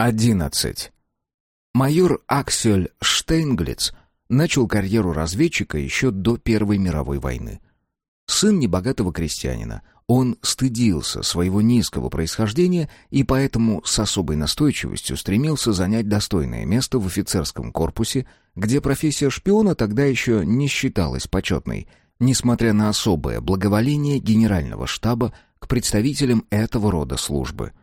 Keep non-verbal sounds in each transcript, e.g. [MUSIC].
11. Майор Аксель Штейнглиц начал карьеру разведчика еще до Первой мировой войны. Сын небогатого крестьянина, он стыдился своего низкого происхождения и поэтому с особой настойчивостью стремился занять достойное место в офицерском корпусе, где профессия шпиона тогда еще не считалась почетной, несмотря на особое благоволение генерального штаба к представителям этого рода службы –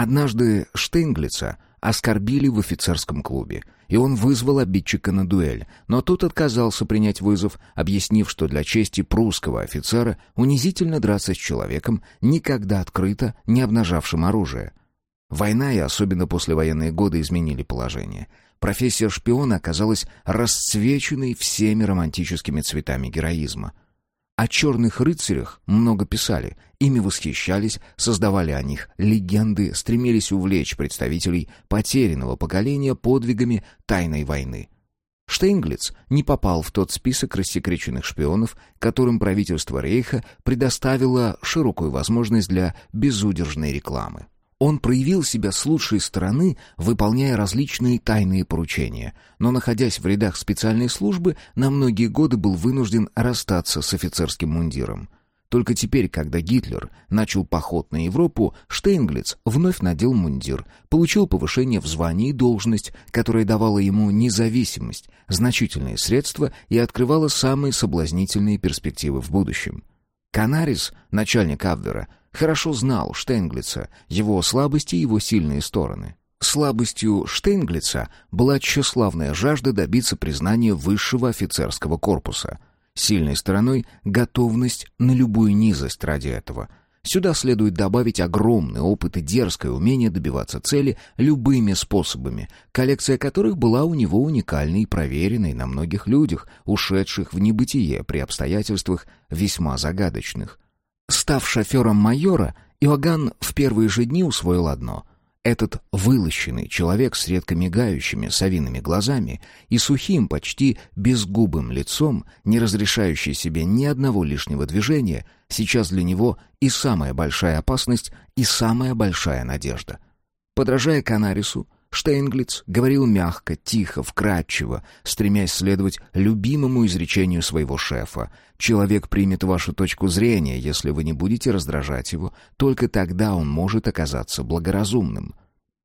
Однажды Штейнглица оскорбили в офицерском клубе, и он вызвал обидчика на дуэль, но тот отказался принять вызов, объяснив, что для чести прусского офицера унизительно драться с человеком, никогда открыто не обнажавшим оружие. Война и особенно послевоенные годы изменили положение. Профессия шпиона оказалась расцвеченной всеми романтическими цветами героизма — о черных рыцарях много писали, ими восхищались, создавали о них легенды, стремились увлечь представителей потерянного поколения подвигами тайной войны. Штейнглиц не попал в тот список рассекреченных шпионов, которым правительство Рейха предоставило широкую возможность для безудержной рекламы. Он проявил себя с лучшей стороны, выполняя различные тайные поручения, но, находясь в рядах специальной службы, на многие годы был вынужден расстаться с офицерским мундиром. Только теперь, когда Гитлер начал поход на Европу, Штейнглиц вновь надел мундир, получил повышение в звании и должность, которая давала ему независимость, значительные средства и открывала самые соблазнительные перспективы в будущем. Канарис, начальник Абвера, хорошо знал Штейнглица, его слабости и его сильные стороны. Слабостью Штейнглица была тщеславная жажда добиться признания высшего офицерского корпуса. Сильной стороной — готовность на любую низость ради этого. Сюда следует добавить огромный опыт и дерзкое умение добиваться цели любыми способами, коллекция которых была у него уникальной и проверенной на многих людях, ушедших в небытие при обстоятельствах весьма загадочных. Став шофером майора, Иоганн в первые же дни усвоил одно. Этот вылощенный человек с редко мигающими совиными глазами и сухим, почти безгубым лицом, не разрешающий себе ни одного лишнего движения, сейчас для него и самая большая опасность, и самая большая надежда. Подражая Канарису, Штейнглиц говорил мягко, тихо, вкрадчиво, стремясь следовать любимому изречению своего шефа. «Человек примет вашу точку зрения, если вы не будете раздражать его, только тогда он может оказаться благоразумным».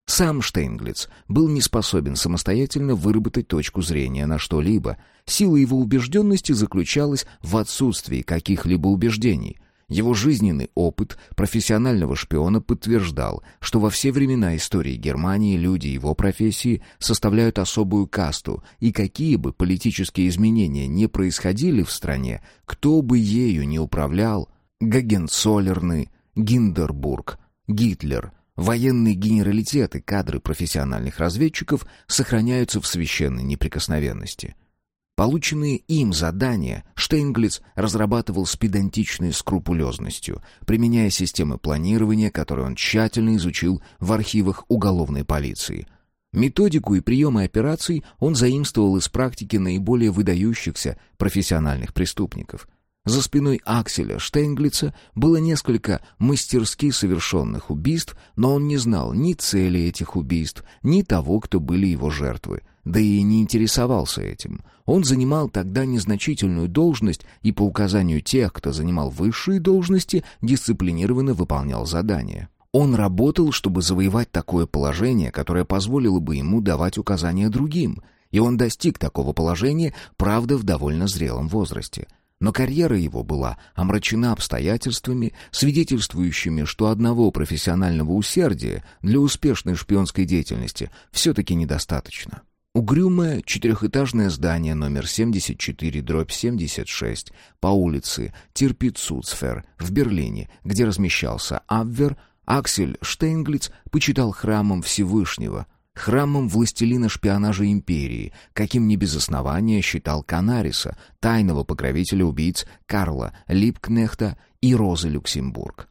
Сам Штейнглиц был не способен самостоятельно выработать точку зрения на что-либо. Сила его убежденности заключалась в отсутствии каких-либо убеждений. Его жизненный опыт профессионального шпиона подтверждал, что во все времена истории Германии люди его профессии составляют особую касту, и какие бы политические изменения не происходили в стране, кто бы ею не управлял, Гагенцоллерны, Гиндербург, Гитлер — Военный генералитет и кадры профессиональных разведчиков сохраняются в священной неприкосновенности. Полученные им задания Штейнглиц разрабатывал с педантичной скрупулезностью, применяя системы планирования, которые он тщательно изучил в архивах уголовной полиции. Методику и приемы операций он заимствовал из практики наиболее выдающихся профессиональных преступников. За спиной Акселя Штейнглица было несколько мастерски совершенных убийств, но он не знал ни цели этих убийств, ни того, кто были его жертвы — да и не интересовался этим. Он занимал тогда незначительную должность и по указанию тех, кто занимал высшие должности, дисциплинированно выполнял задания. Он работал, чтобы завоевать такое положение, которое позволило бы ему давать указания другим, и он достиг такого положения, правда, в довольно зрелом возрасте. Но карьера его была омрачена обстоятельствами, свидетельствующими, что одного профессионального усердия для успешной шпионской деятельности все-таки недостаточно. Угрюмое четырехэтажное здание номер 74, дробь 76, по улице Тирпицуцфер в Берлине, где размещался Абвер, Аксель Штейнглиц почитал храмом Всевышнего, храмом властелина шпионажа империи, каким не без основания считал Канариса, тайного покровителя убийц Карла Липкнехта и Розы Люксембург.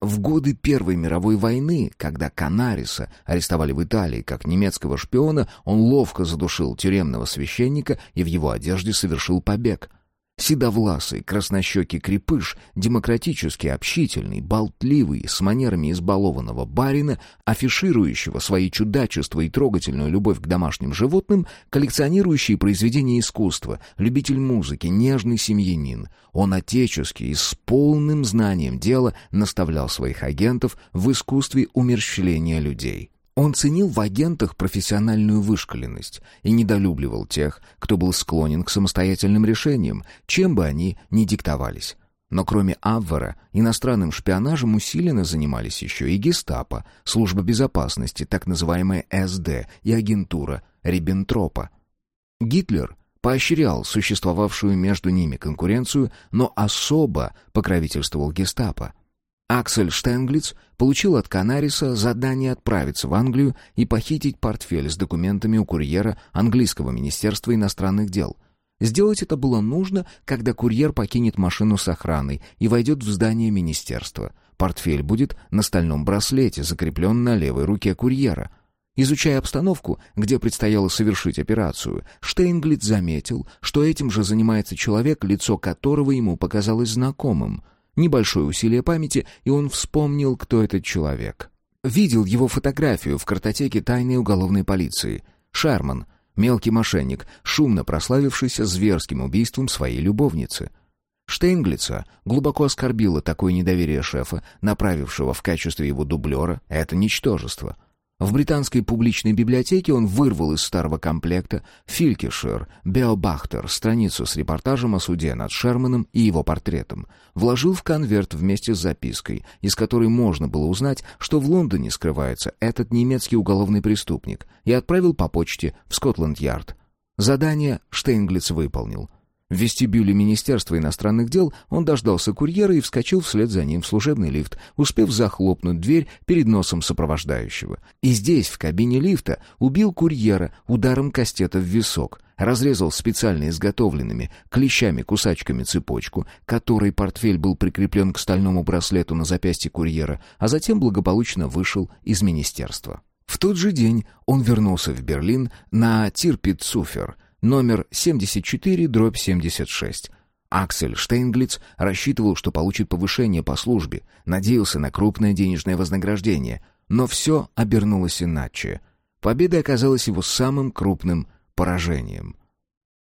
В годы Первой мировой войны, когда Канариса арестовали в Италии как немецкого шпиона, он ловко задушил тюремного священника и в его одежде совершил побег. Седовласый, краснощекий крепыш, демократически общительный, болтливый, с манерами избалованного барина, афиширующего свои чудачества и трогательную любовь к домашним животным, коллекционирующий произведения искусства, любитель музыки, нежный семьянин. Он отечески и с полным знанием дела наставлял своих агентов в искусстве умерщвления людей. Он ценил в агентах профессиональную вышколенность и недолюбливал тех, кто был склонен к самостоятельным решениям, чем бы они ни диктовались. Но кроме Абвера, иностранным шпионажем усиленно занимались еще и гестапо, служба безопасности, так называемая СД и агентура Риббентропа. Гитлер поощрял существовавшую между ними конкуренцию, но особо покровительствовал гестапо. Аксель Штенглиц получил от Канариса задание отправиться в Англию и похитить портфель с документами у курьера английского министерства иностранных дел. Сделать это было нужно, когда курьер покинет машину с охраной и войдет в здание министерства. Портфель будет на стальном браслете, закреплен на левой руке курьера. Изучая обстановку, где предстояло совершить операцию, Штейнглиц заметил, что этим же занимается человек, лицо которого ему показалось знакомым — Небольшое усилие памяти, и он вспомнил, кто этот человек. Видел его фотографию в картотеке тайной уголовной полиции. Шарман, мелкий мошенник, шумно прославившийся зверским убийством своей любовницы. Штейнглица глубоко оскорбило такое недоверие шефа, направившего в качестве его дублера это ничтожество — в британской публичной библиотеке он вырвал из старого комплекта Филькишер, Беобахтер, страницу с репортажем о суде над Шерманом и его портретом, вложил в конверт вместе с запиской, из которой можно было узнать, что в Лондоне скрывается этот немецкий уголовный преступник, и отправил по почте в Скотланд-Ярд. Задание Штейнглиц выполнил — в вестибюле Министерства иностранных дел он дождался курьера и вскочил вслед за ним в служебный лифт, успев захлопнуть дверь перед носом сопровождающего. И здесь, в кабине лифта, убил курьера ударом кастета в висок, разрезал специально изготовленными клещами-кусачками цепочку, которой портфель был прикреплен к стальному браслету на запястье курьера, а затем благополучно вышел из министерства. В тот же день он вернулся в Берлин на Тирпицуфер — номер 74-76. Аксель Штейнглиц рассчитывал, что получит повышение по службе, надеялся на крупное денежное вознаграждение, но все обернулось иначе. Победа оказалась его самым крупным поражением.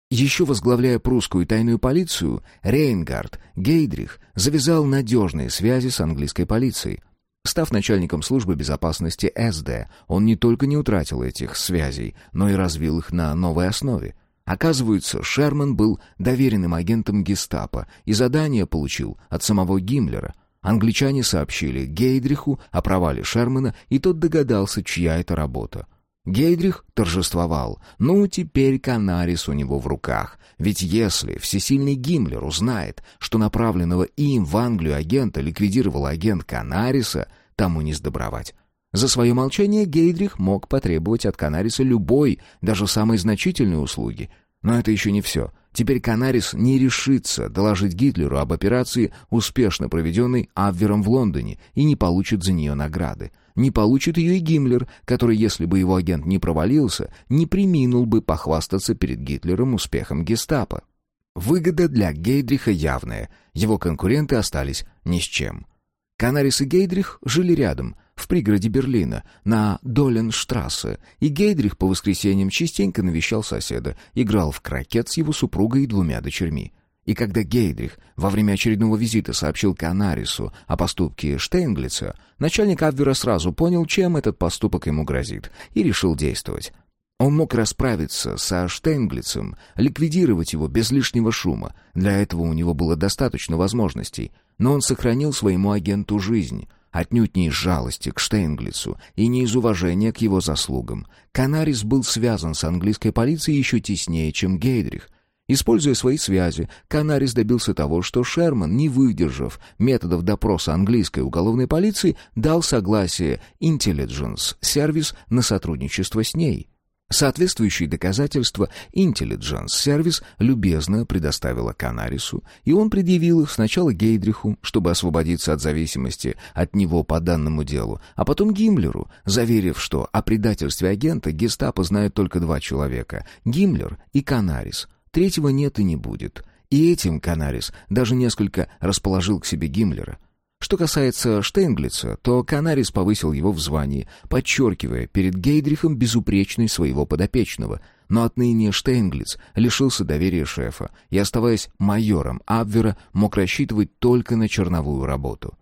Еще возглавляя прусскую тайную полицию, Рейнгард Гейдрих завязал надежные связи с английской полицией. Став начальником службы безопасности СД, он не только не утратил этих связей, но и развил их на новой основе. Оказывается, Шерман был доверенным агентом гестапо и задание получил от самого Гиммлера. Англичане сообщили Гейдриху о провале Шермана, и тот догадался, чья это работа. Гейдрих торжествовал. Ну, теперь Канарис у него в руках. Ведь если всесильный Гиммлер узнает, что направленного им в Англию агента ликвидировал агент Канариса, тому не сдобровать. За свое молчание Гейдрих мог потребовать от Канариса любой, даже самой значительной услуги. Но это еще не все. Теперь Канарис не решится доложить Гитлеру об операции, успешно проведенной Абвером в Лондоне, и не получит за нее награды. Не получит ее и Гиммлер, который, если бы его агент не провалился, не приминул бы похвастаться перед Гитлером успехом гестапо. Выгода для Гейдриха явная, его конкуренты остались ни с чем. Канарис и Гейдрих жили рядом, в пригороде Берлина, на Доленштрассе, и Гейдрих по воскресеньям частенько навещал соседа, играл в крокет с его супругой и двумя дочерьми. И когда Гейдрих во время очередного визита сообщил Канарису о поступке Штейнглица, начальник Абвера сразу понял, чем этот поступок ему грозит, и решил действовать. Он мог расправиться со Штейнглицем, ликвидировать его без лишнего шума. Для этого у него было достаточно возможностей. Но он сохранил своему агенту жизнь — Отнюдь не из жалости к Штейнглицу и не из уважения к его заслугам. Канарис был связан с английской полицией еще теснее, чем Гейдрих. Используя свои связи, Канарис добился того, что Шерман, не выдержав методов допроса английской уголовной полиции, дал согласие Intelligence Service на сотрудничество с ней. Соответствующие доказательства Intelligence Service любезно предоставила Канарису, и он предъявил их сначала Гейдриху, чтобы освободиться от зависимости от него по данному делу, а потом Гиммлеру, заверив, что о предательстве агента гестапо знают только два человека — Гиммлер и Канарис. Третьего нет и не будет. И этим Канарис даже несколько расположил к себе Гиммлера. Что касается Штейнглица, то Канарис повысил его в звании, подчеркивая перед Гейдрихом безупречность своего подопечного. Но отныне Штейнглиц лишился доверия шефа и, оставаясь майором Абвера, мог рассчитывать только на черновую работу.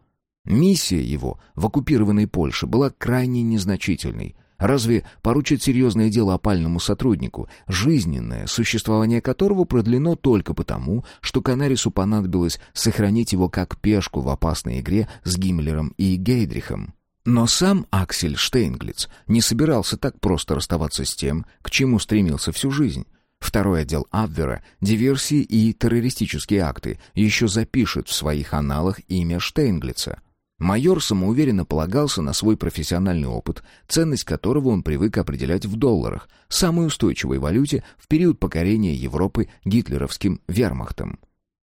Миссия его в оккупированной Польше была крайне незначительной. Разве поручит серьезное дело опальному сотруднику, жизненное существование которого продлено только потому, что Канарису понадобилось сохранить его как пешку в опасной игре с Гиммлером и Гейдрихом? Но сам Аксель Штейнглиц не собирался так просто расставаться с тем, к чему стремился всю жизнь. Второй отдел Абвера, диверсии и террористические акты, еще запишет в своих аналах имя Штейнглица — Майор самоуверенно полагался на свой профессиональный опыт, ценность которого он привык определять в долларах, самой устойчивой валюте в период покорения Европы гитлеровским вермахтом.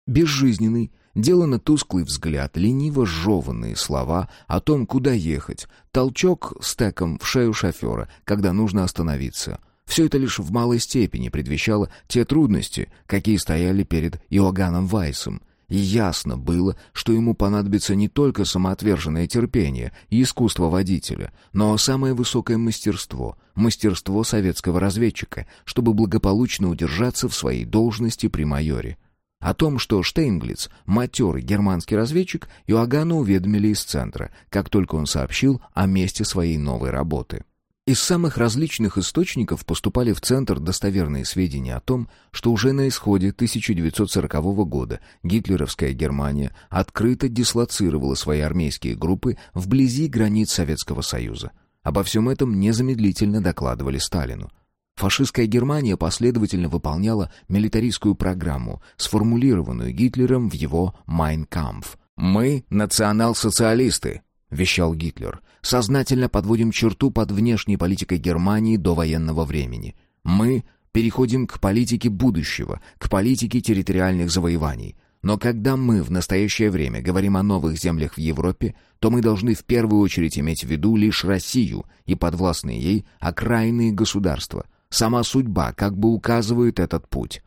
Безжизненный, делано тусклый взгляд, лениво сжеванные слова о том, куда ехать, толчок стеком в шею шофера, когда нужно остановиться. Все это лишь в малой степени предвещало те трудности, какие стояли перед Иоганном Вайсом — и ясно было, что ему понадобится не только самоотверженное терпение и искусство водителя, но самое высокое мастерство, мастерство советского разведчика, чтобы благополучно удержаться в своей должности при майоре. О том, что Штейнглиц — матерый германский разведчик, Иоганна уведомили из центра, как только он сообщил о месте своей новой работы. Из самых различных источников поступали в Центр достоверные сведения о том, что уже на исходе 1940 года гитлеровская Германия открыто дислоцировала свои армейские группы вблизи границ Советского Союза. Обо всем этом незамедлительно докладывали Сталину. Фашистская Германия последовательно выполняла милитаристскую программу, сформулированную Гитлером в его «Майн Кампф». «Мы — национал-социалисты», — вещал Гитлер — сознательно подводим черту под внешней политикой Германии до военного времени. Мы переходим к политике будущего, к политике территориальных завоеваний. Но когда мы в настоящее время говорим о новых землях в Европе, то мы должны в первую очередь иметь в виду лишь Россию и подвластные ей окраинные государства. Сама судьба как бы указывает этот путь.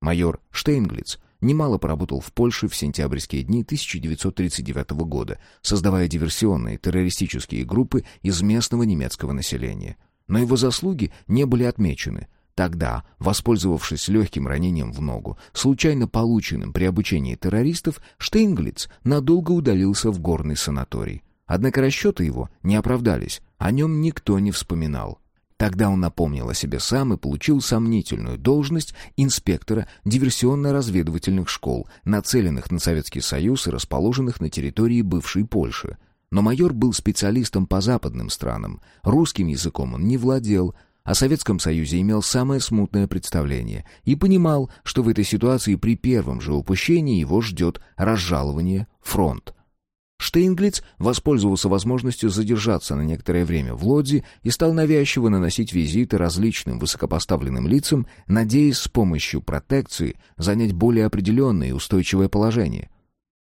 Майор Штейнглиц немало поработал в Польше в сентябрьские дни 1939 года, создавая диверсионные террористические группы из местного немецкого населения. Но его заслуги не были отмечены. Тогда, воспользовавшись легким ранением в ногу, случайно полученным при обучении террористов, Штейнглиц надолго удалился в горный санаторий. Однако расчеты его не оправдались, о нем никто не вспоминал. Тогда он напомнил о себе сам и получил сомнительную должность инспектора диверсионно-разведывательных школ, нацеленных на Советский Союз и расположенных на территории бывшей Польши. Но майор был специалистом по западным странам, русским языком он не владел, о Советском Союзе имел самое смутное представление и понимал, что в этой ситуации при первом же упущении его ждет разжалование фронт. Штейнглиц воспользовался возможностью задержаться на некоторое время в Лодзи и стал навязчиво наносить визиты различным высокопоставленным лицам, надеясь с помощью протекции занять более определенное и устойчивое положение.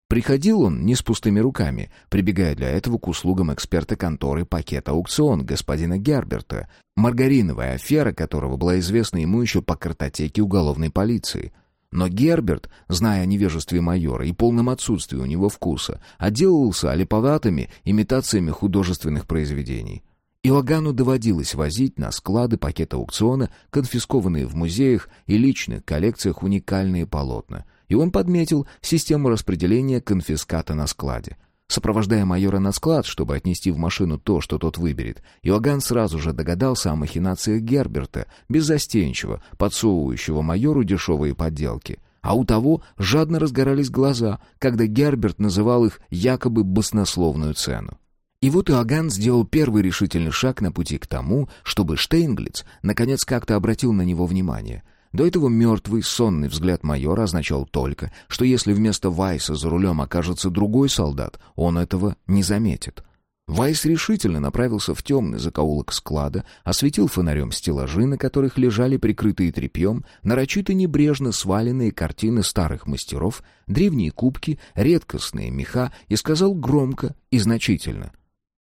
Приходил он не с пустыми руками, прибегая для этого к услугам эксперта конторы «Пакет Аукцион» господина Герберта, маргариновая афера которого была известна ему еще по картотеке уголовной полиции — но Герберт, зная о невежестве майора и полном отсутствии у него вкуса, отделался олиповатыми имитациями художественных произведений. Иоганну доводилось возить на склады пакета аукциона, конфискованные в музеях и личных коллекциях уникальные полотна, и он подметил систему распределения конфиската на складе — Сопровождая майора на склад, чтобы отнести в машину то, что тот выберет, Иоганн сразу же догадался о махинациях Герберта, беззастенчиво подсовывающего майору дешевые подделки. А у того жадно разгорались глаза, когда Герберт называл их якобы баснословную цену. И вот Иоганн сделал первый решительный шаг на пути к тому, чтобы Штейнглиц наконец как-то обратил на него внимание — до этого мертвый, сонный взгляд майора означал только, что если вместо Вайса за рулем окажется другой солдат, он этого не заметит. Вайс решительно направился в темный закоулок склада, осветил фонарем стеллажи, на которых лежали прикрытые тряпьем, нарочито небрежно сваленные картины старых мастеров, древние кубки, редкостные меха, и сказал громко и значительно.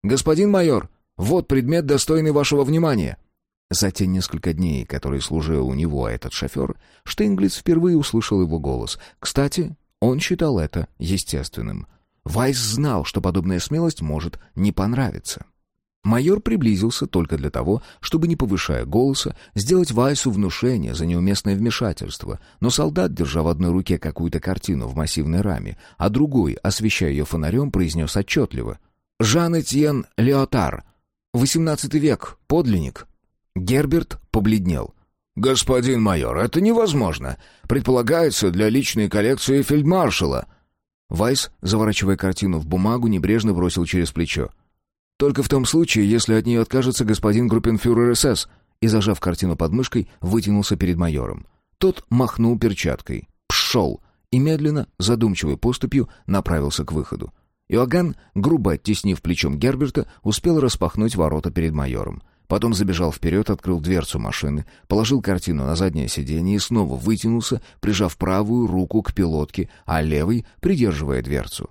«Господин майор, вот предмет, достойный вашего внимания». За те несколько дней, которые служил у него этот шофер, Штейнглиц впервые услышал его голос. Кстати, он считал это естественным. Вайс знал, что подобная смелость может не понравиться. Майор приблизился только для того, чтобы, не повышая голоса, сделать Вайсу внушение за неуместное вмешательство, но солдат, держа в одной руке какую-то картину в массивной раме, а другой, освещая ее фонарем, произнес отчетливо «Жан-Этьен Леотар, XVIII век, подлинник». Герберт побледнел. «Господин майор, это невозможно. Предполагается для личной коллекции фельдмаршала». Вайс, заворачивая картину в бумагу, небрежно бросил через плечо. Только в том случае, если от нее откажется господин группенфюрер СС, и, зажав картину под мышкой, вытянулся перед майором. Тот махнул перчаткой. «Пшел!» и медленно, задумчивой поступью, направился к выходу. Иоганн, грубо оттеснив плечом Герберта, успел распахнуть ворота перед майором. Потом забежал вперед, открыл дверцу машины, положил картину на заднее сиденье и снова вытянулся, прижав правую руку к пилотке, а левой придерживая дверцу.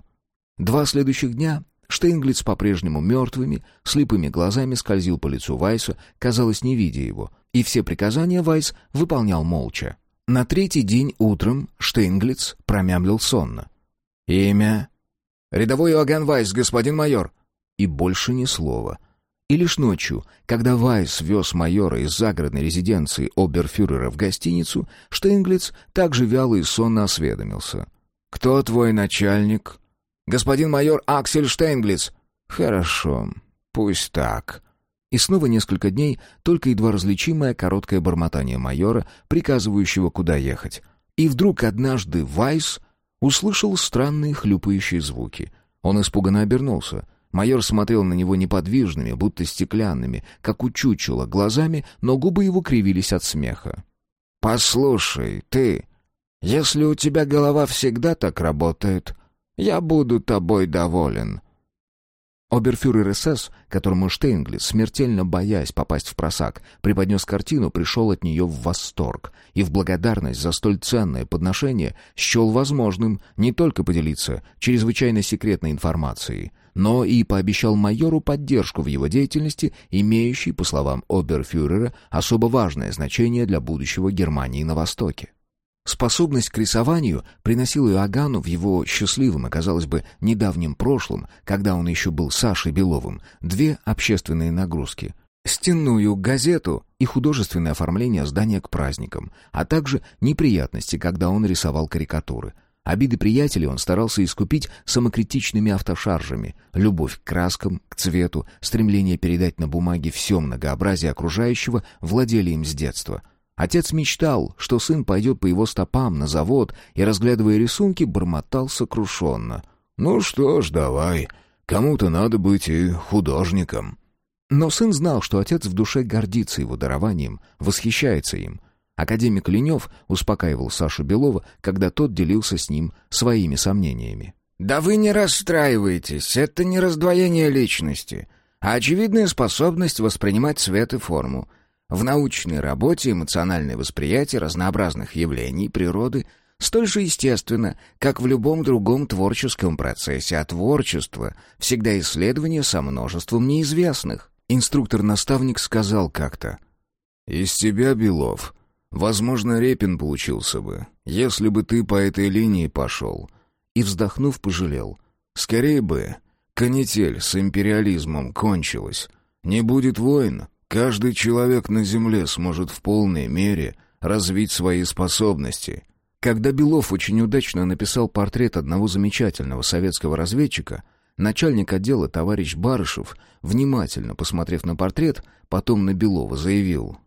Два следующих дня Штейнглиц по-прежнему мертвыми, слепыми глазами скользил по лицу Вайса, казалось, не видя его, и все приказания Вайс выполнял молча. На третий день утром Штейнглиц промямлил сонно. «Имя?» «Рядовой Иоганн Вайс, господин майор». И больше ни слова. И лишь ночью, когда Вайс вез майора из загородной резиденции оберфюрера в гостиницу, Штейнглиц также вяло и сонно осведомился. «Кто твой начальник?» «Господин майор Аксель Штейнглиц». «Хорошо, пусть так». И снова несколько дней только едва различимое короткое бормотание майора, приказывающего, куда ехать. И вдруг однажды Вайс услышал странные хлюпающие звуки. Он испуганно обернулся. Майор смотрел на него неподвижными, будто стеклянными, как у чучела, глазами, но губы его кривились от смеха. «Послушай, ты, если у тебя голова всегда так работает, я буду тобой доволен». Оберфюрер СС, которому Штейнглис, смертельно боясь попасть в просак, преподнес картину, пришел от нее в восторг и в благодарность за столь ценное подношение счел возможным не только поделиться чрезвычайно секретной информацией, но и пообещал майору поддержку в его деятельности, имеющей, по словам оберфюрера, особо важное значение для будущего Германии на Востоке. Способность к рисованию приносила Иоганну в его счастливом и, казалось бы, недавнем прошлом, когда он еще был Сашей Беловым, две общественные нагрузки. Стенную газету и художественное оформление здания к праздникам, а также неприятности, когда он рисовал карикатуры. Обиды приятелей он старался искупить самокритичными автошаржами, любовь к краскам, к цвету, стремление передать на бумаге все многообразие окружающего владели им с детства — Отец мечтал, что сын пойдет по его стопам на завод и, разглядывая рисунки, бормотал сокрушенно. «Ну что ж, давай. Кому-то надо быть и художником». Но сын знал, что отец в душе гордится его дарованием, восхищается им. Академик Ленев успокаивал Сашу Белова, когда тот делился с ним своими сомнениями. «Да вы не расстраивайтесь, это не раздвоение личности, а очевидная способность воспринимать цвет и форму. В научной работе эмоциональное восприятие разнообразных явлений природы столь же естественно, как в любом другом творческом процессе, а творчество — всегда исследование со множеством неизвестных. Инструктор-наставник сказал как-то. «Из тебя, Белов, возможно, Репин получился бы, если бы ты по этой линии пошел». И, вздохнув, пожалел. «Скорее бы, канитель с империализмом кончилась. Не будет войн, Каждый человек на Земле сможет в полной мере развить свои способности. Когда Белов очень удачно написал портрет одного замечательного советского разведчика, начальник отдела товарищ Барышев, внимательно посмотрев на портрет, потом на Белова, заявил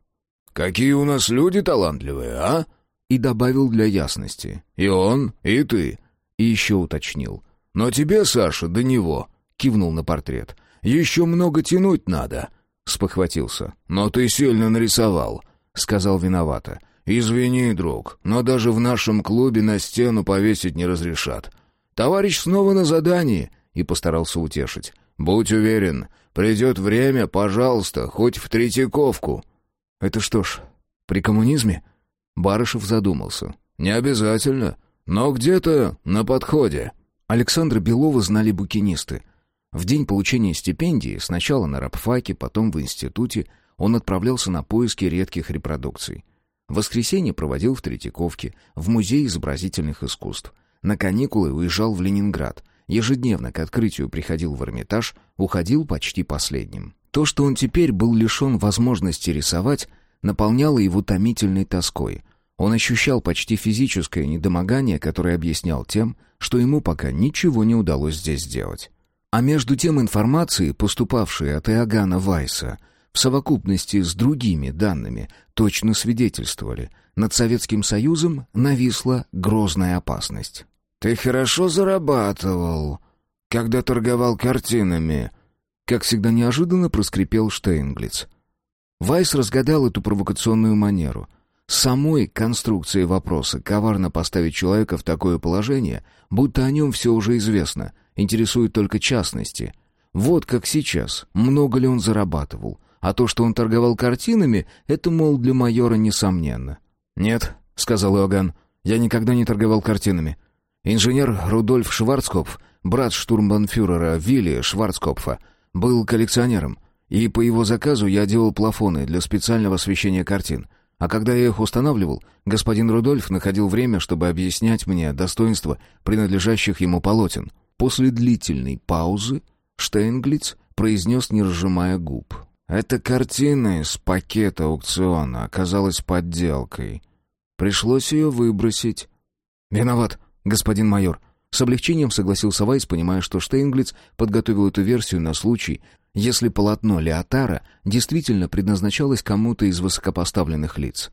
«Какие у нас люди талантливые, а?» И добавил для ясности «И он, и ты». И еще уточнил «Но тебе, Саша, до него», — кивнул на портрет, — «еще много тянуть надо». Спохватился. «Но ты сильно нарисовал», — сказал виновато. «Извини, друг, но даже в нашем клубе на стену повесить не разрешат. Товарищ снова на задании», — и постарался утешить. «Будь уверен, придет время, пожалуйста, хоть в Третьяковку». «Это что ж, при коммунизме?» Барышев задумался. «Не обязательно, но где-то на подходе». Александра Белова знали букинисты — в день получения стипендии, сначала на рабфаке, потом в институте, он отправлялся на поиски редких репродукций. Воскресенье проводил в Третьяковке, в Музее изобразительных искусств. На каникулы уезжал в Ленинград. Ежедневно к открытию приходил в Эрмитаж, уходил почти последним. То, что он теперь был лишен возможности рисовать, наполняло его томительной тоской. Он ощущал почти физическое недомогание, которое объяснял тем, что ему пока ничего не удалось здесь сделать. А между тем информации, поступавшей от Иоганна Вайса, в совокупности с другими данными, точно свидетельствовали, над Советским Союзом нависла грозная опасность. «Ты хорошо зарабатывал, когда торговал картинами», как всегда неожиданно проскрипел Штейнглиц. Вайс разгадал эту провокационную манеру. Самой конструкции вопроса коварно поставить человека в такое положение, будто о нем все уже известно, интересуют только частности. Вот как сейчас, много ли он зарабатывал, а то, что он торговал картинами, это, мол, для майора несомненно. «Нет», — сказал Иоганн, — «я никогда не торговал картинами. Инженер Рудольф Шварцкопф, брат штурмбанфюрера Вилли Шварцкопфа, был коллекционером, и по его заказу я делал плафоны для специального освещения картин. А когда я их устанавливал, господин Рудольф находил время, чтобы объяснять мне достоинства принадлежащих ему полотен. После длительной паузы Штейнглиц произнес, не разжимая губ. «Эта картина из пакета аукциона оказалась подделкой. Пришлось ее выбросить». «Виноват, господин майор». С облегчением согласился Вайс, понимая, что Штейнглиц подготовил эту версию на случай, если полотно Леотара действительно предназначалось кому-то из высокопоставленных лиц.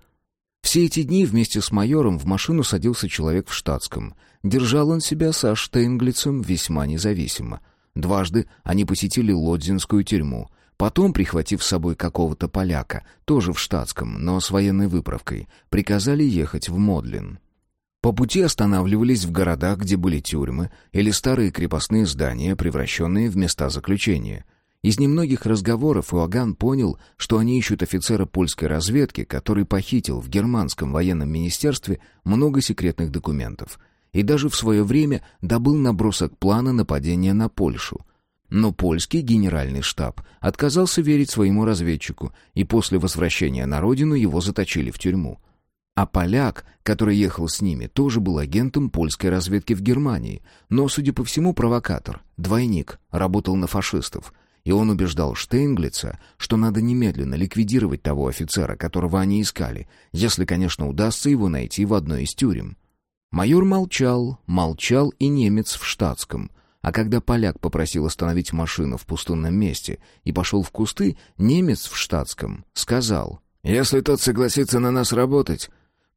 Все эти дни вместе с майором в машину садился человек в штатском. Держал он себя со Штейнглицем весьма независимо. Дважды они посетили Лодзинскую тюрьму. Потом, прихватив с собой какого-то поляка, тоже в штатском, но с военной выправкой, приказали ехать в Модлин. По пути останавливались в городах, где были тюрьмы, или старые крепостные здания, превращенные в места заключения — из немногих разговоров Иоганн понял, что они ищут офицера польской разведки, который похитил в германском военном министерстве много секретных документов и даже в свое время добыл набросок плана нападения на Польшу. Но польский генеральный штаб отказался верить своему разведчику, и после возвращения на родину его заточили в тюрьму. А поляк, который ехал с ними, тоже был агентом польской разведки в Германии, но, судя по всему, провокатор, двойник, работал на фашистов — и он убеждал Штейнглица, что надо немедленно ликвидировать того офицера, которого они искали, если, конечно, удастся его найти в одной из тюрем. Майор молчал, молчал и немец в штатском, а когда поляк попросил остановить машину в пустынном месте и пошел в кусты, немец в штатском сказал, «Если тот согласится на нас работать,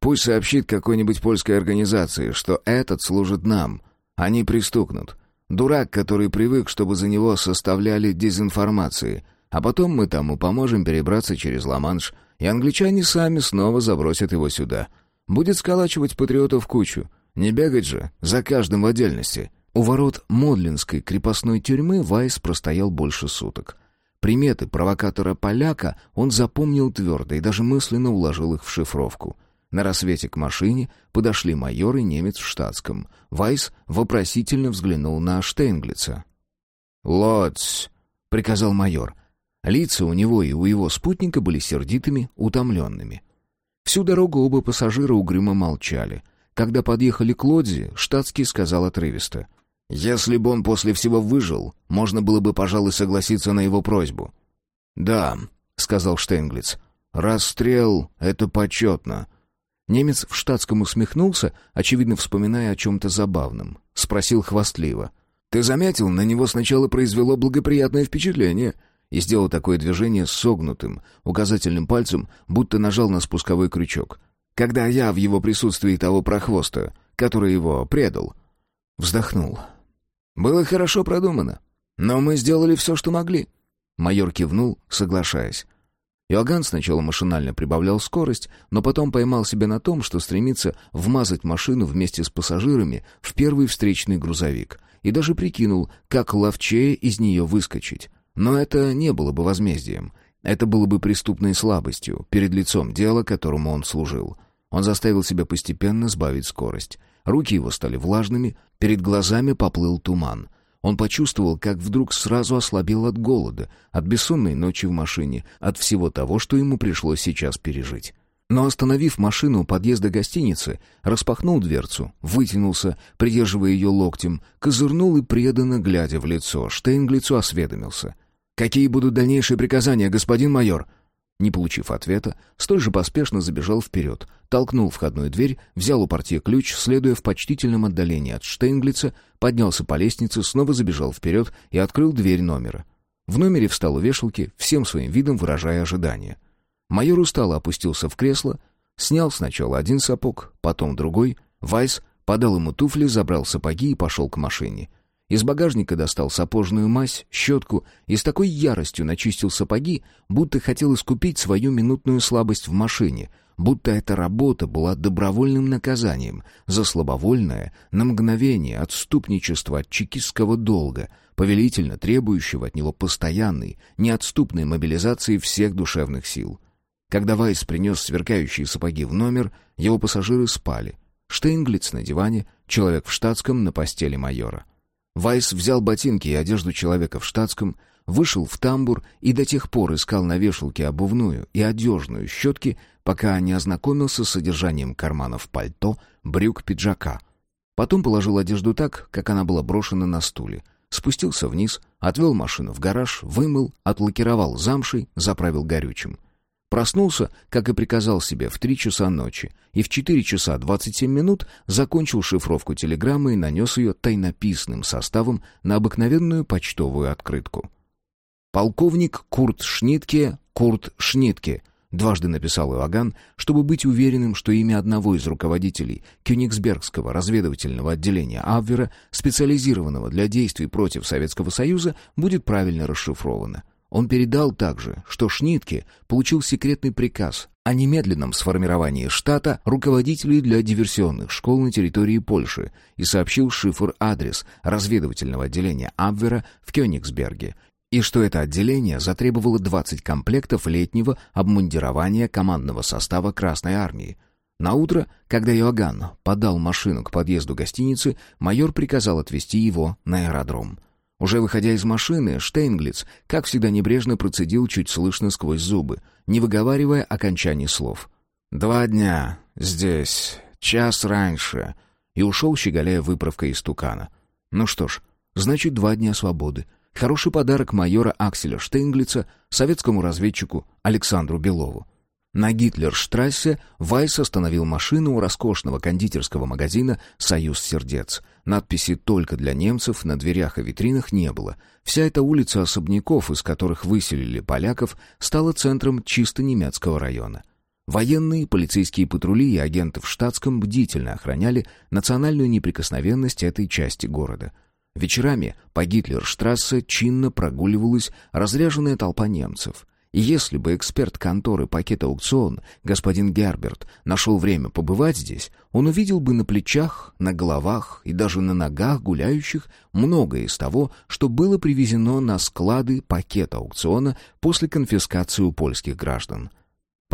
пусть сообщит какой-нибудь польской организации, что этот служит нам, они пристукнут». Дурак, который привык, чтобы за него составляли дезинформации. А потом мы тому поможем перебраться через Ла-Манш, и англичане сами снова забросят его сюда. Будет сколачивать патриотов кучу. Не бегать же, за каждым в отдельности. У ворот Модлинской крепостной тюрьмы Вайс простоял больше суток. Приметы провокатора-поляка он запомнил твердо и даже мысленно уложил их в шифровку. На рассвете к машине подошли майор и немец в штатском. Вайс вопросительно взглянул на Штейнглица. «Лоц!» — приказал майор. Лица у него и у его спутника были сердитыми, утомленными. Всю дорогу оба пассажира угрюмо молчали. Когда подъехали к Лодзе, штатский сказал отрывисто. «Если бы он после всего выжил, можно было бы, пожалуй, согласиться на его просьбу». «Да», — сказал Штейнглиц, — «расстрел — это почетно. Немец в штатском усмехнулся, очевидно вспоминая о чем-то забавном. Спросил хвастливо. «Ты заметил, на него сначала произвело благоприятное впечатление?» И сделал такое движение согнутым, указательным пальцем, будто нажал на спусковой крючок. «Когда я в его присутствии того прохвоста, который его предал...» Вздохнул. «Было хорошо продумано, но мы сделали все, что могли». Майор кивнул, соглашаясь. Иоганн сначала машинально прибавлял скорость, но потом поймал себя на том, что стремится вмазать машину вместе с пассажирами в первый встречный грузовик, и даже прикинул, как ловчее из нее выскочить. Но это не было бы возмездием. Это было бы преступной слабостью перед лицом дела, которому он служил. Он заставил себя постепенно сбавить скорость. Руки его стали влажными, перед глазами поплыл туман. Он почувствовал, как вдруг сразу ослабел от голода, от бессонной ночи в машине, от всего того, что ему пришлось сейчас пережить. Но остановив машину у подъезда гостиницы, распахнул дверцу, вытянулся, придерживая ее локтем, козырнул и преданно, глядя в лицо, Штейнглицу осведомился. «Какие будут дальнейшие приказания, господин майор?» Не получив ответа, столь же поспешно забежал вперед, толкнул входную дверь, взял у портье ключ, следуя в почтительном отдалении от Штейнглица, поднялся по лестнице, снова забежал вперед и открыл дверь номера. В номере встал у вешалки, всем своим видом выражая ожидание. Майор устало опустился в кресло, снял сначала один сапог, потом другой. Вайс подал ему туфли, забрал сапоги и пошел к машине — из багажника достал сапожную мазь, щетку и с такой яростью начистил сапоги, будто хотел искупить свою минутную слабость в машине, будто эта работа была добровольным наказанием за слабовольное, на мгновение отступничество от чекистского долга, повелительно требующего от него постоянной, неотступной мобилизации всех душевных сил. Когда Вайс принес сверкающие сапоги в номер, его пассажиры спали. Штейнглиц на диване, человек в штатском на постели майора — Вайс взял ботинки и одежду человека в штатском, вышел в тамбур и до тех пор искал на вешалке обувную и одежную щетки, пока не ознакомился с содержанием карманов пальто, брюк, пиджака. Потом положил одежду так, как она была брошена на стуле. Спустился вниз, отвел машину в гараж, вымыл, отлакировал замшей, заправил горючим. Проснулся, как и приказал себе, в три часа ночи, и в четыре часа двадцать семь минут закончил шифровку телеграммы и нанес ее тайнописным составом на обыкновенную почтовую открытку. «Полковник Курт Шнитке, Курт Шнитке», дважды написал Иоганн, чтобы быть уверенным, что имя одного из руководителей Кёнигсбергского разведывательного отделения Абвера, специализированного для действий против Советского Союза, будет правильно расшифровано — он передал также, что Шнитке получил секретный приказ о немедленном сформировании штата руководителей для диверсионных школ на территории Польши и сообщил шифр-адрес разведывательного отделения Абвера в Кёнигсберге, и что это отделение затребовало 20 комплектов летнего обмундирования командного состава Красной Армии. На утро, когда Иоганн подал машину к подъезду гостиницы, майор приказал отвезти его на аэродром. Уже выходя из машины, Штейнглиц, как всегда небрежно процедил чуть слышно сквозь зубы, не выговаривая окончаний слов. «Два дня. Здесь. Час раньше». И ушел, щеголяя выправкой из тукана. Ну что ж, значит, два дня свободы. Хороший подарок майора Акселя Штейнглица советскому разведчику Александру Белову. На Гитлерштрассе Вайс остановил машину у роскошного кондитерского магазина «Союз сердец». Надписи «Только для немцев» на дверях и витринах не было. Вся эта улица особняков, из которых выселили поляков, стала центром чисто немецкого района. Военные, полицейские патрули и агенты в штатском бдительно охраняли национальную неприкосновенность этой части города. Вечерами по Гитлерштрассе чинно прогуливалась разряженная толпа немцев — если бы эксперт конторы «Пакет Аукцион» господин Герберт нашел время побывать здесь, он увидел бы на плечах, на головах и даже на ногах гуляющих многое из того, что было привезено на склады «Пакет Аукциона» после конфискации у польских граждан –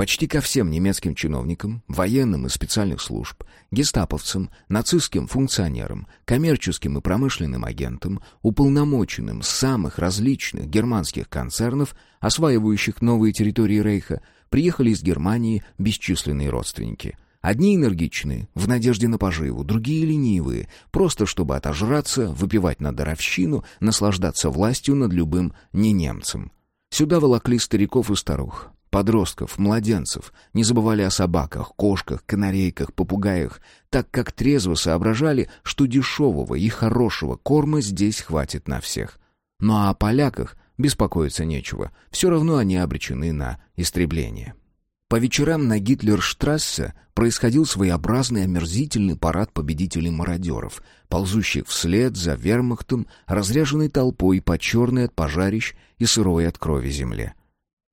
Почти ко всем немецким чиновникам, военным и специальных служб, гестаповцам, нацистским функционерам, коммерческим и промышленным агентам, уполномоченным самых различных германских концернов, осваивающих новые территории Рейха, приехали из Германии бесчисленные родственники. Одни энергичные, в надежде на поживу, другие ленивые, просто чтобы отожраться, выпивать на даровщину, наслаждаться властью над любым ненемцем. Сюда волокли стариков и старух, подростков, младенцев, не забывали о собаках, кошках, канарейках, попугаях, так как трезво соображали, что дешевого и хорошего корма здесь хватит на всех. Ну а о поляках беспокоиться нечего, все равно они обречены на истребление. По вечерам на Гитлерштрассе происходил своеобразный омерзительный парад победителей-мародеров, ползущих вслед за вермахтом, разряженной толпой по черной от пожарищ и сырой от крови земле.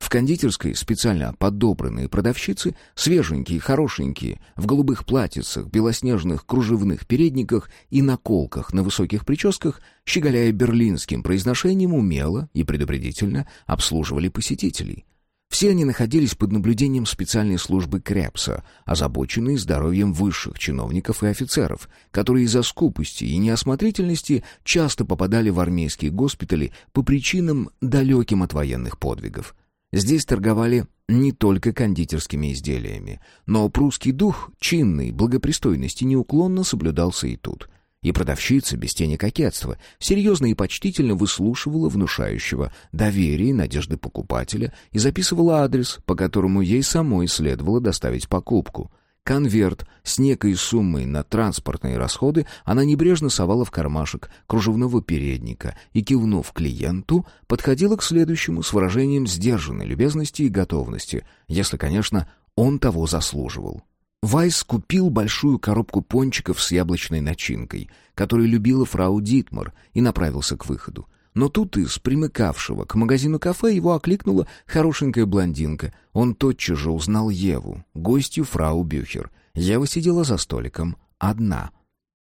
В кондитерской специально подобранные продавщицы, свеженькие, хорошенькие, в голубых платьицах, белоснежных кружевных передниках и наколках на высоких прическах, щеголяя берлинским произношением, умело и предупредительно обслуживали посетителей. Все они находились под наблюдением специальной службы Крепса, озабоченной здоровьем высших чиновников и офицеров, которые из-за скупости и неосмотрительности часто попадали в армейские госпитали по причинам, далеким от военных подвигов. Здесь торговали не только кондитерскими изделиями, но прусский дух чинной благопристойности неуклонно соблюдался и тут — и продавщица, без тени кокетства, серьезно и почтительно выслушивала внушающего доверие и надежды покупателя и записывала адрес, по которому ей самой следовало доставить покупку. Конверт с некой суммой на транспортные расходы она небрежно совала в кармашек кружевного передника и, кивнув клиенту, подходила к следующему с выражением сдержанной любезности и готовности, если, конечно, он того заслуживал. Вайс купил большую коробку пончиков с яблочной начинкой, которую любила фрау Дитмар, и направился к выходу. Но тут из примыкавшего к магазину кафе его окликнула хорошенькая блондинка. Он тотчас же узнал Еву, гостью фрау Бюхер. Ева сидела за столиком, одна.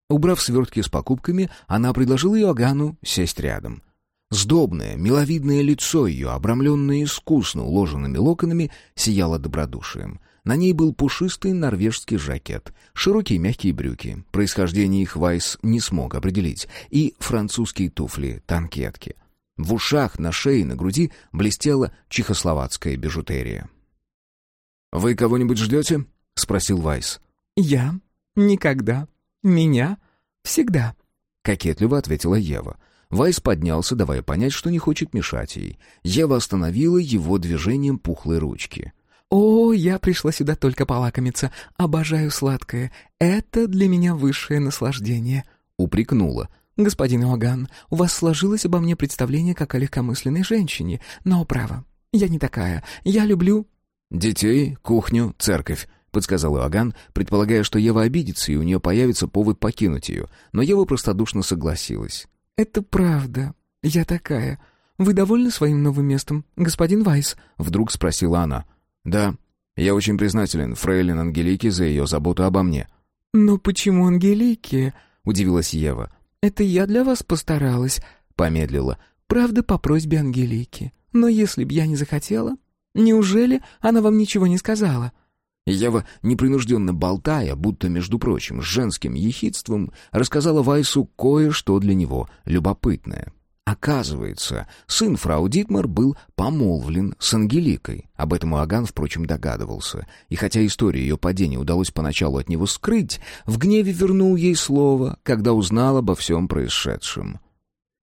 Убрав свертки с покупками, она предложила Иоганну сесть рядом. Сдобное, миловидное лицо ее, обрамленное искусно уложенными локонами, сияло добродушием. На ней был пушистый норвежский жакет, широкие мягкие брюки, происхождение их Вайс не смог определить, и французские туфли-танкетки. В ушах, на шее и на груди блестела чехословацкая бижутерия. «Вы кого-нибудь ждете?» — спросил Вайс. «Я? Никогда. Меня? Всегда», — кокетливо ответила Ева. Вайс поднялся, давая понять, что не хочет мешать ей. Ева остановила его движением пухлой ручки. «О, я пришла сюда только полакомиться. Обожаю сладкое. Это для меня высшее наслаждение», — упрекнула. «Господин Иоганн, у вас сложилось обо мне представление как о легкомысленной женщине, но, право, я не такая. Я люблю...» «Детей, кухню, церковь», — подсказал Иоганн, предполагая, что Ева обидится, и у нее появится повод покинуть ее. Но Ева простодушно согласилась. «Это правда. Я такая. Вы довольны своим новым местом, господин Вайс?» — вдруг спросила она. «Да, я очень признателен фрейлин Ангелике за ее заботу обо мне». «Но почему Ангелике?» — удивилась Ева. «Это я для вас постаралась», — помедлила. «Правда, по просьбе Ангелики. Но если б я не захотела, неужели она вам ничего не сказала?» Ева, непринужденно болтая, будто, между прочим, с женским ехидством, рассказала Вайсу кое-что для него любопытное. Оказывается, сын фрау Дитмар был помолвлен с Ангеликой. Об этом Аган, впрочем, догадывался. И хотя историю ее падения удалось поначалу от него скрыть, в гневе вернул ей слово, когда узнал обо всем происшедшем.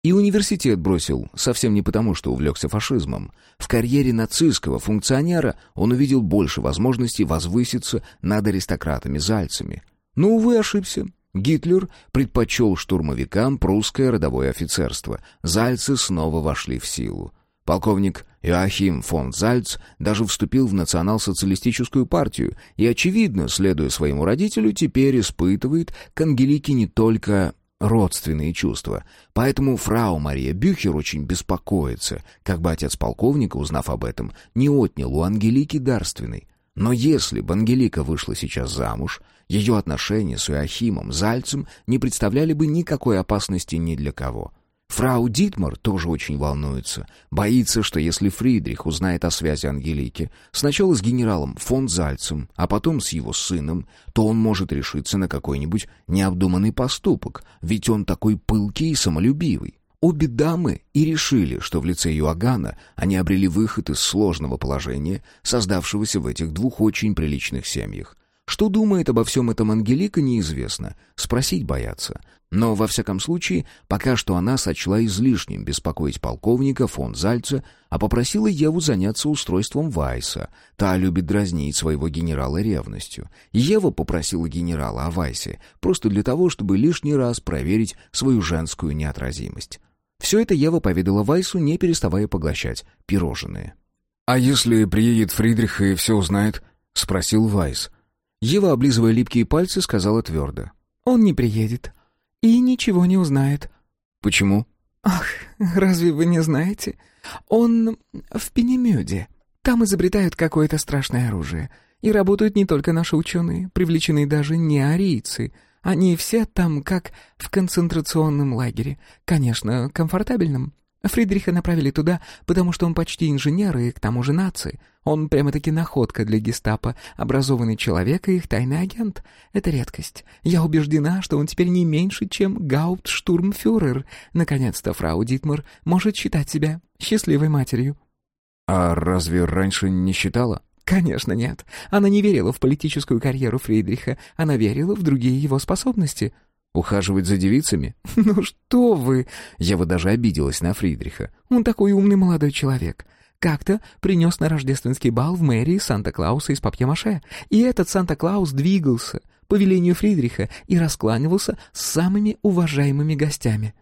И университет бросил совсем не потому, что увлекся фашизмом. В карьере нацистского функционера он увидел больше возможностей возвыситься над аристократами-зальцами. Но, увы, ошибся. Гитлер предпочел штурмовикам прусское родовое офицерство. Зальцы снова вошли в силу. Полковник Иоахим фон Зальц даже вступил в национал-социалистическую партию и, очевидно, следуя своему родителю, теперь испытывает к Ангелике не только родственные чувства. Поэтому фрау Мария Бюхер очень беспокоится, как бы отец полковника, узнав об этом, не отнял у Ангелики дарственный. Но если бы Ангелика вышла сейчас замуж, ее отношения с Иохимом Зальцем не представляли бы никакой опасности ни для кого. Фрау Дитмар тоже очень волнуется. Боится, что если Фридрих узнает о связи Ангелики, сначала с генералом фон Зальцем, а потом с его сыном, то он может решиться на какой-нибудь необдуманный поступок, ведь он такой пылкий и самолюбивый. Обе дамы и решили, что в лице Юагана они обрели выход из сложного положения, создавшегося в этих двух очень приличных семьях. Что думает обо всем этом Ангелика, неизвестно. Спросить боятся. Но, во всяком случае, пока что она сочла излишним беспокоить полковника фон Зальца, а попросила Еву заняться устройством Вайса. Та любит дразнить своего генерала ревностью. Ева попросила генерала о Вайсе просто для того, чтобы лишний раз проверить свою женскую неотразимость. Все это Ева поведала Вайсу, не переставая поглощать пирожные. «А если приедет Фридрих и все узнает?» — спросил Вайс. Ева, облизывая липкие пальцы, сказала твердо. «Он не приедет. И ничего не узнает». «Почему?» «Ах, разве вы не знаете? Он в Пенемюде. Там изобретают какое-то страшное оружие. И работают не только наши ученые, привлечены даже не арийцы». Они все там как в концентрационном лагере. Конечно, комфортабельном. Фридриха направили туда, потому что он почти инженер и к тому же нации. Он прямо-таки находка для гестапо, образованный человек и их тайный агент. Это редкость. Я убеждена, что он теперь не меньше, чем гауптштурмфюрер. Наконец-то фрау Дитмар может считать себя счастливой матерью». «А разве раньше не считала?» Конечно, нет. Она не верила в политическую карьеру Фридриха, она верила в другие его способности. Ухаживать за девицами? [LAUGHS] Ну что вы! Ева даже обиделась на Фридриха. Он такой умный молодой человек. Как-то принес на рождественский бал в мэрии Санта-Клауса из папье-маше. И этот Санта-Клаус двигался по велению Фридриха и раскланивался с самыми уважаемыми гостями.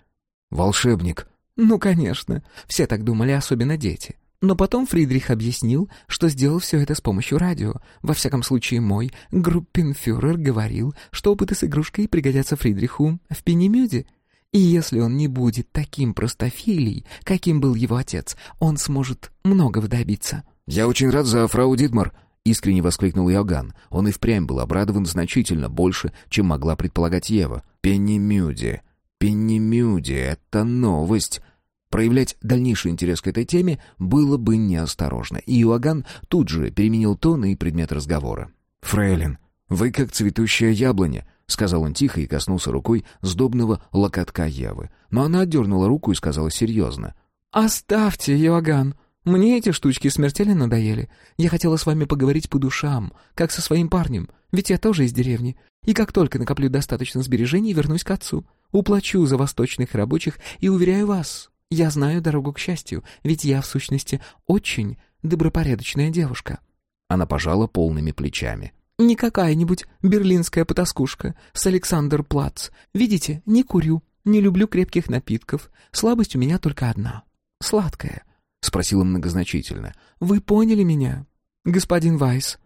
«Волшебник!» «Ну, конечно. Все так думали, особенно дети. Но потом Фридрих объяснил, что сделал все это с помощью радио. Во всяком случае, мой группенфюрер говорил, что опыты с игрушкой пригодятся Фридриху в Пенемюде. И если он не будет таким простофилей, каким был его отец, он сможет многого добиться. «Я очень рад за фрау Дитмар», — искренне воскликнул Йоган. Он и впрямь был обрадован значительно больше, чем могла предполагать Ева. «Пенемюде! Пенемюде! Это новость!» Проявлять дальнейший интерес к этой теме было бы неосторожно, и Иоганн тут же переменил тон и предмет разговора. «Фрейлин, вы как цветущая яблоня», — сказал он тихо и коснулся рукой сдобного локотка Евы. Но она отдернула руку и сказала серьезно. «Оставьте, Иоганн. Мне эти штучки смертельно надоели. Я хотела с вами поговорить по душам, как со своим парнем, ведь я тоже из деревни. И как только накоплю достаточно сбережений, вернусь к отцу. Уплачу за восточных рабочих и, уверяю вас, я знаю дорогу к счастью, ведь я, в сущности, очень добропорядочная девушка». Она пожала полными плечами. «Не какая-нибудь берлинская потаскушка с Александр Плац. Видите, не курю, не люблю крепких напитков. Слабость у меня только одна. Сладкая». — спросила многозначительно. «Вы поняли меня, господин Вайс?»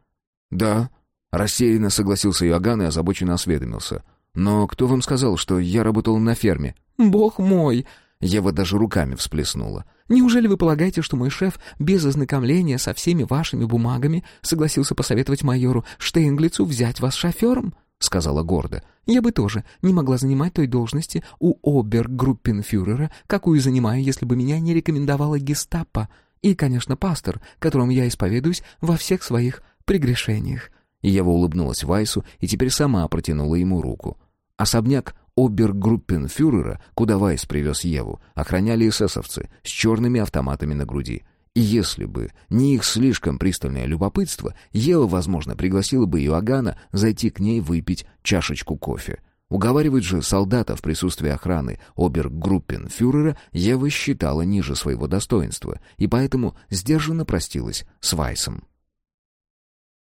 «Да», — рассеянно согласился Иоганн и озабоченно осведомился. «Но кто вам сказал, что я работал на ферме?» «Бог мой!» Ева даже руками всплеснула. «Неужели вы полагаете, что мой шеф без ознакомления со всеми вашими бумагами согласился посоветовать майору Штейнглицу взять вас шофером?» — сказала гордо. «Я бы тоже не могла занимать той должности у обергруппенфюрера, какую занимаю, если бы меня не рекомендовала гестапо. И, конечно, пастор, которому я исповедуюсь во всех своих прегрешениях». Ева улыбнулась Вайсу и теперь сама протянула ему руку. Особняк обергруппенфюрера, куда Вайс привез Еву, охраняли эсэсовцы с черными автоматами на груди. И если бы не их слишком пристальное любопытство, Ева, возможно, пригласила бы Иоганна зайти к ней выпить чашечку кофе. Уговаривать же солдата в присутствии охраны обергруппенфюрера Ева считала ниже своего достоинства, и поэтому сдержанно простилась с Вайсом.